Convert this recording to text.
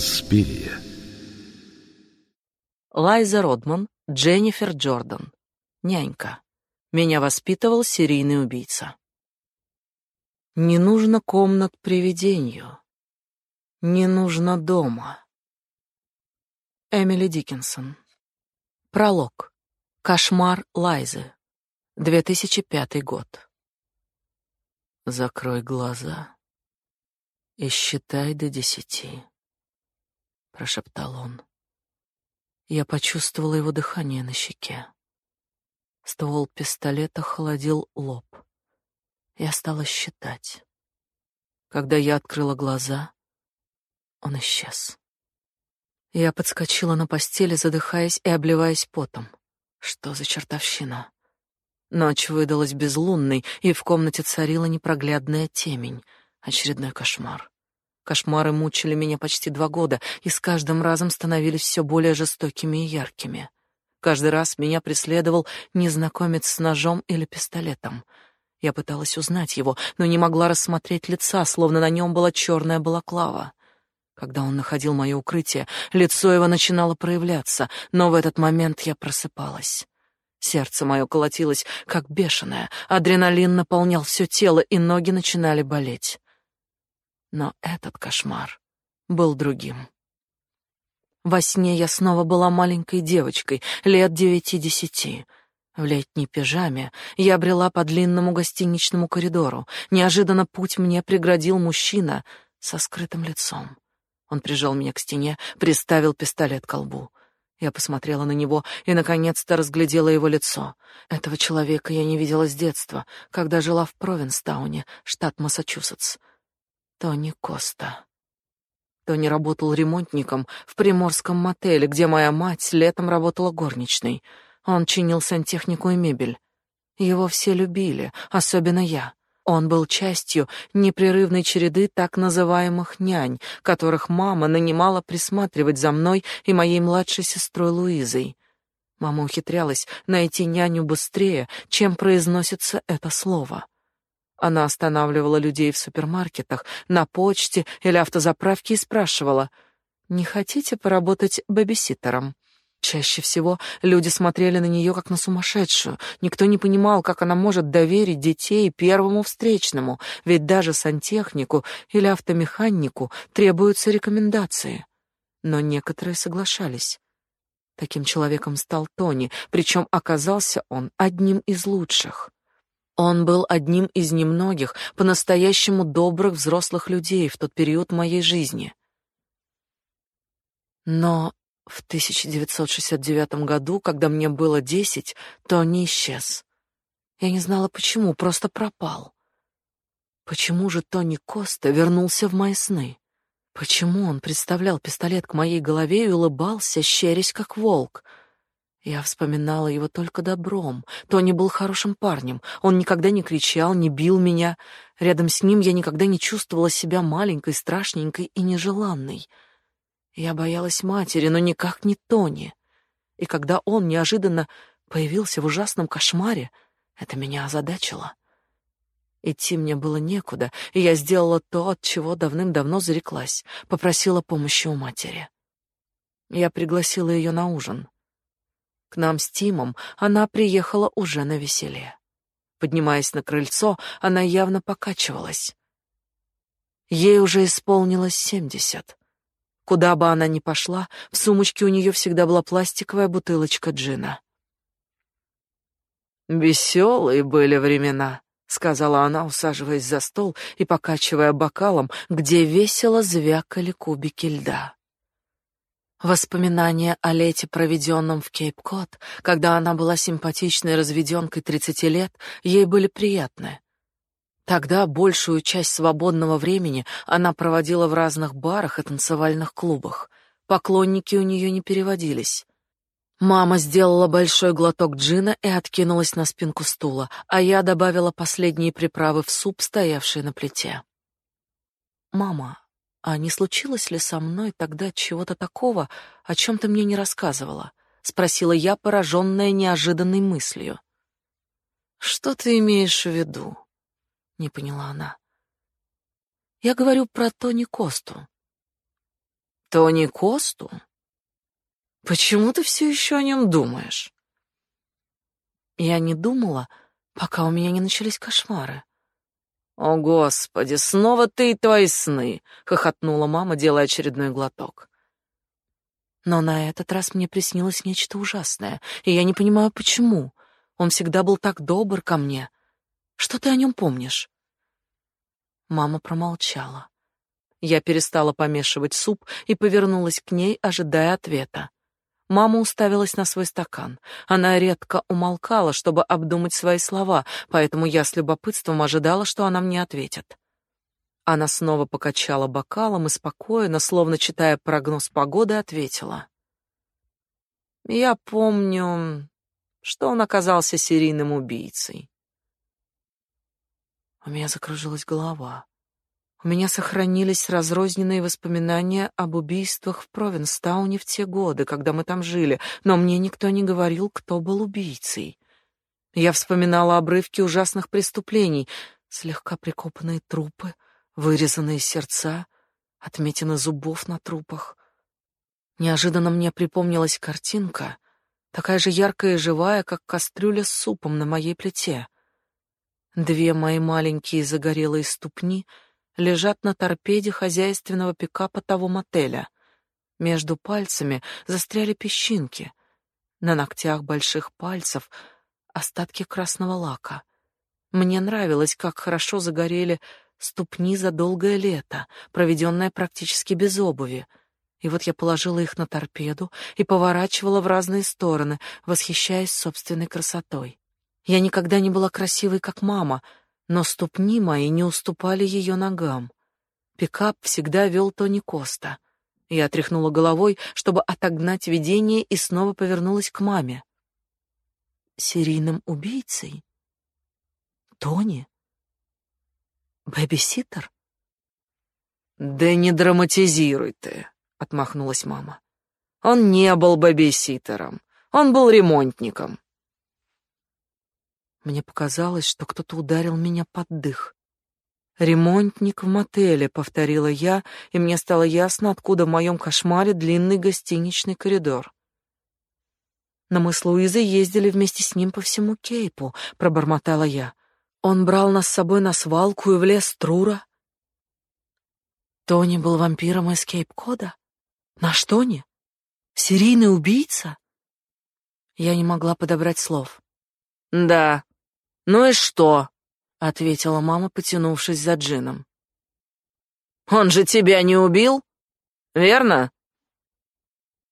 Инспирия. Лайза Родман, Дженнифер Джордан. Нянька. Меня воспитывал серийный убийца. Не нужно комнат привидению. Не нужно дома. Эмили Диккенсон. Пролог. Кошмар Лайзы. 2005 год. Закрой глаза и считай до десяти, прошептал он. Я почувствовала его дыхание на щеке. Ствол пистолета холодил лоб. Я стала считать. Когда я открыла глаза, он исчез. Я подскочила на постели, задыхаясь и обливаясь потом. Что за чертовщина? Ночь выдалась безлунной, и в комнате царила непроглядная темень. Очередной кошмар. Кошмары мучили меня почти два года, и с каждым разом становились все более жестокими и яркими. Каждый раз меня преследовал незнакомец с ножом или пистолетом. Я пыталась узнать его, но не могла рассмотреть лица, словно на нем была черная балаклава. Когда он находил мое укрытие, лицо его начинало проявляться, но в этот момент я просыпалась. Сердце мое колотилось, как бешеное, адреналин наполнял все тело, и ноги начинали болеть. Но этот кошмар был другим. Во сне я снова была маленькой девочкой, лет девяти-десяти. В летней пижаме я брела по длинному гостиничному коридору. Неожиданно путь мне преградил мужчина со скрытым лицом. Он прижал меня к стене, приставил пистолет к колбу. Я посмотрела на него и, наконец-то, разглядела его лицо. Этого человека я не видела с детства, когда жила в Провинстауне, штат Массачусетс. Тони Коста. Тони работал ремонтником в приморском мотеле, где моя мать летом работала горничной. Он чинил сантехнику и мебель. Его все любили, особенно я. Он был частью непрерывной череды так называемых нянь, которых мама нанимала присматривать за мной и моей младшей сестрой Луизой. Мама ухитрялась найти няню быстрее, чем произносится это слово. Она останавливала людей в супермаркетах, на почте или автозаправке и спрашивала: "Не хотите поработать бэбиситером?" Чаще всего люди смотрели на нее как на сумасшедшую. Никто не понимал, как она может доверить детей первому встречному, ведь даже сантехнику или автомеханику требуются рекомендации. Но некоторые соглашались. Таким человеком стал Тони, причем оказался он одним из лучших. Он был одним из немногих по-настоящему добрых взрослых людей в тот период моей жизни. Но в 1969 году, когда мне было десять, Тони исчез. Я не знала почему, просто пропал. Почему же Тони Коста вернулся в мои сны? Почему он представлял пистолет к моей голове и улыбался, щерясь как волк? Я вспоминала его только добром. Тони был хорошим парнем. Он никогда не кричал, не бил меня. Рядом с ним я никогда не чувствовала себя маленькой, страшненькой и нежеланной. Я боялась матери, но никак не Тони. И когда он неожиданно появился в ужасном кошмаре, это меня озадачило. Идти мне было некуда, и я сделала то, от чего давным-давно зареклась, попросила помощи у матери. Я пригласила ее на ужин. К нам с Тимом она приехала уже на веселе. Поднимаясь на крыльцо, она явно покачивалась. Ей уже исполнилось семьдесят. Куда бы она ни пошла, в сумочке у нее всегда была пластиковая бутылочка джина. «Веселые были времена», — сказала она, усаживаясь за стол и покачивая бокалом, где весело звякали кубики льда. Воспоминания о лете, проведенном в Кейп-Кот, когда она была симпатичной разведенкой тридцати лет, ей были приятны. Тогда большую часть свободного времени она проводила в разных барах и танцевальных клубах. Поклонники у нее не переводились. Мама сделала большой глоток джина и откинулась на спинку стула, а я добавила последние приправы в суп, стоявший на плите. «Мама, а не случилось ли со мной тогда чего-то такого, о чем ты мне не рассказывала?» — спросила я, пораженная неожиданной мыслью. «Что ты имеешь в виду?» не поняла она. Я говорю про Тони Косту. Тони Косту? Почему ты все еще о нем думаешь? Я не думала, пока у меня не начались кошмары. О, господи, снова ты и твои сны, хохотнула мама, делая очередной глоток. Но на этот раз мне приснилось нечто ужасное, и я не понимаю почему. Он всегда был так добр ко мне. Что ты о нем помнишь? Мама промолчала. Я перестала помешивать суп и повернулась к ней, ожидая ответа. Мама уставилась на свой стакан. Она редко умолкала, чтобы обдумать свои слова, поэтому я с любопытством ожидала, что она мне ответит. Она снова покачала бокалом и спокойно, словно читая прогноз погоды, ответила. «Я помню, что он оказался серийным убийцей». У меня закружилась голова. У меня сохранились разрозненные воспоминания об убийствах в Провинстауне в те годы, когда мы там жили, но мне никто не говорил, кто был убийцей. Я вспоминала обрывки ужасных преступлений, слегка прикопанные трупы, вырезанные сердца, отметины зубов на трупах. Неожиданно мне припомнилась картинка, такая же яркая и живая, как кастрюля с супом на моей плите. Две мои маленькие загорелые ступни — лежат на торпеде хозяйственного пикапа того мотеля. Между пальцами застряли песчинки. На ногтях больших пальцев остатки красного лака. Мне нравилось, как хорошо загорели ступни за долгое лето, проведенное практически без обуви. И вот я положила их на торпеду и поворачивала в разные стороны, восхищаясь собственной красотой. Я никогда не была красивой, как мама — но ступни мои не уступали ее ногам. Пикап всегда вел Тони Коста. Я тряхнула головой, чтобы отогнать видение, и снова повернулась к маме. Серийным убийцей? Тони? Бэбиситер? Да не драматизируй ты, отмахнулась мама. Он не был бэбиситером. Он был ремонтником. Мне показалось, что кто-то ударил меня под дых. «Ремонтник в мотеле», — повторила я, и мне стало ясно, откуда в моем кошмаре длинный гостиничный коридор. «Но мы с Луизой ездили вместе с ним по всему Кейпу», — пробормотала я. «Он брал нас с собой на свалку и в лес Трура». Тони был вампиром из Кейп-Кода? Наш Тони? Серийный убийца? Я не могла подобрать слов. «Да», «Ну и что?» — ответила мама, потянувшись за джином. «Он же тебя не убил, верно?»